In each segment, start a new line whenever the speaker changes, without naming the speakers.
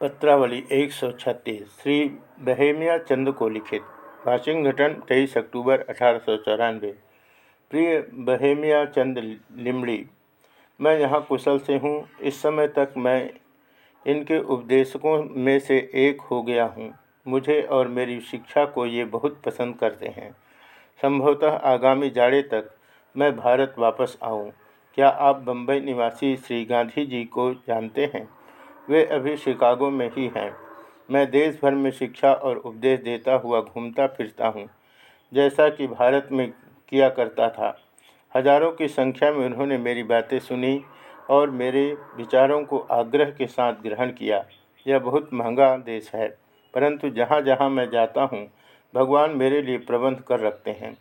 पत्रावली 136 श्री बहेमिया चंद को लिखित वाशिंगटन तेईस अक्टूबर अठारह सौ चौरानवे। प्रिय बहेमिया चंद लिमड़ी, मैं यहाँ कुशल से हूँ, इस समय तक मैं इनके उपदेशकों में से एक हो गया हूँ। मुझे और मेरी शिक्षा को ये बहुत पसंद करते हैं। संभवतः आगामी जाड़े तक मैं भारत वापस आऊँ। क्या आप बम्बई निवासी श्री गांधी जी को जानते हैं? वे अभी शिकागो में ही हैं। मैं देश भर में शिक्षा और उपदेश देता हुआ घूमता फिरता हूँ, जैसा कि भारत में किया करता था। हज़ारों की संख्या में उन्होंने मेरी बातें सुनी और मेरे विचारों को आग्रह के साथ ग्रहण किया। यह बहुत महँगा देश है, परंतु जहाँ जहाँ मैं जाता हूँ, भगवान मेरे लिए प्रबंध कर रखते हैं।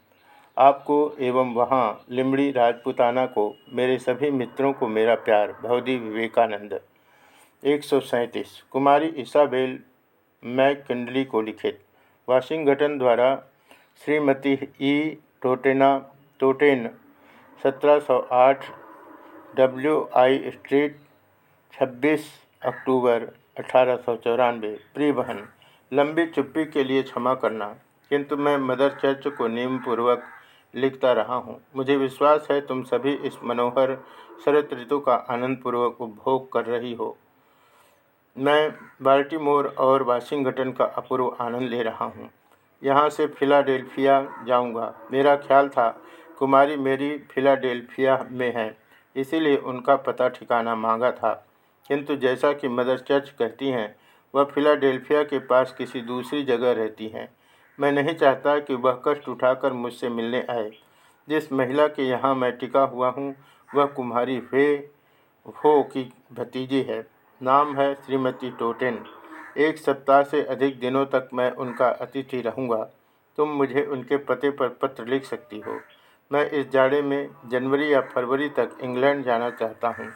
आपको एवं वहाँ लिमड़ी राजपुताना को, मेरे सभी मित्रों को मेरा प्यार, भवदी विवेकानंद। एक सौ सैंतीस। कुमारी इसाबेल मैककिंडली को लिखित। वाशिंगटन द्वारा Shrimati E टोटेना, Totten 1708 W I street 26 अक्टूबर, अठारह प्रिय बहन लंबी चुप्पी के लिए क्षमा करना, किंतु मैं मदर चर्च को नियमपूर्वक लिखता रहा हूँ। मुझे विश्वास है तुम सभी इस मनोहर शरत ऋतु का आनंदपूर्वक उपभोग कर रही हो। मैं बाल्टीमोर और वाशिंगटन का अपूर्व आनंद ले रहा हूँ। यहाँ से फिलाडेल्फिया जाऊँगा। मेरा ख्याल था, कुमारी मेरी फिलाडेल्फिया में है, इसीलिए उनका पता ठिकाना मांगा था। किंतु जैसा कि मदर चर्च कहती हैं, वह फिलाडेल्फिया के पास किसी दूसरी जगह रहती हैं। मैं नहीं चाहता कि वह कष्ट उठाकर मुझसे मिलने आए। जिस महिला के यहाँ मैं टिका हुआ हूँ, वह कुम्हारी वे हो की भतीजी है। नाम है श्रीमती टोटेन। एक सप्ताह से अधिक दिनों तक मैं उनका अतिथि रहूँगा। तुम मुझे उनके पते पर पत्र लिख सकती हो। मैं इस जाड़े में जनवरी या फरवरी तक इंग्लैंड जाना चाहता हूँ।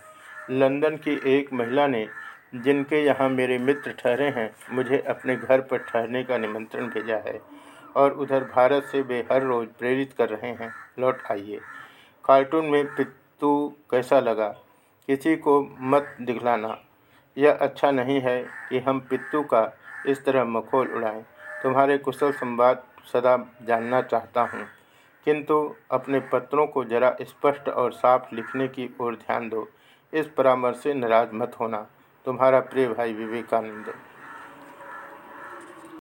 लंदन की एक महिला ने, जिनके यहाँ मेरे मित्र ठहरे हैं, मुझे अपने घर पर ठहरने का निमंत्रण भेजा है और उधर भारत से वे हर रोज़ प्रेरित कर रहे हैं। लौट आइए। कार्टून में पित्तू कैसा लगा? किसी को मत दिखलाना। यह अच्छा नहीं है कि हम पित्तू का इस तरह मखोल उड़ाएँ। तुम्हारे कुशल संवाद सदा जानना चाहता हूँ। किंतु अपने पत्रों को जरा स्पष्ट और साफ़ लिखने की ओर ध्यान दो। इस परामर्श से नाराज़ मत होना। तुम्हारा प्रिय भाई विवेकानंद।